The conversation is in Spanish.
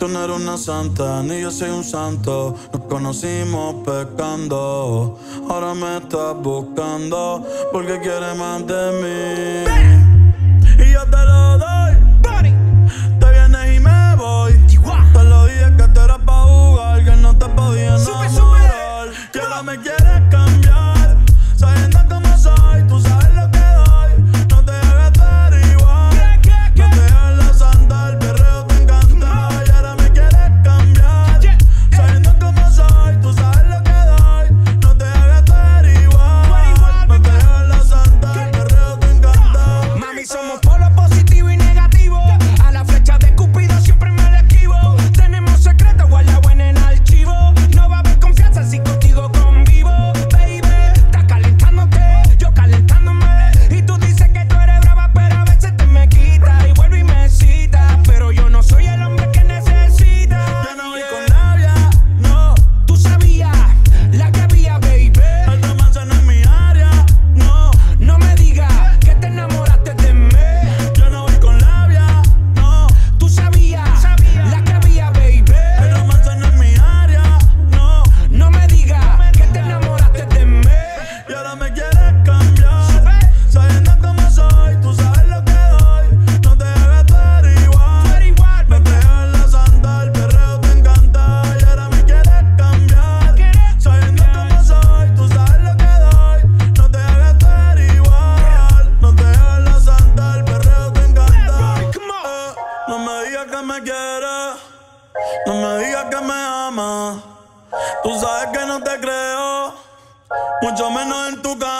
Tú no eres una santa, ni yo soy un santo. Nos conocimos pecando. Ahora me estás buscando porque quieres más de mí. Como Polo No me digas que me amas, tú sabes que no te creo, mucho menos en tu cara.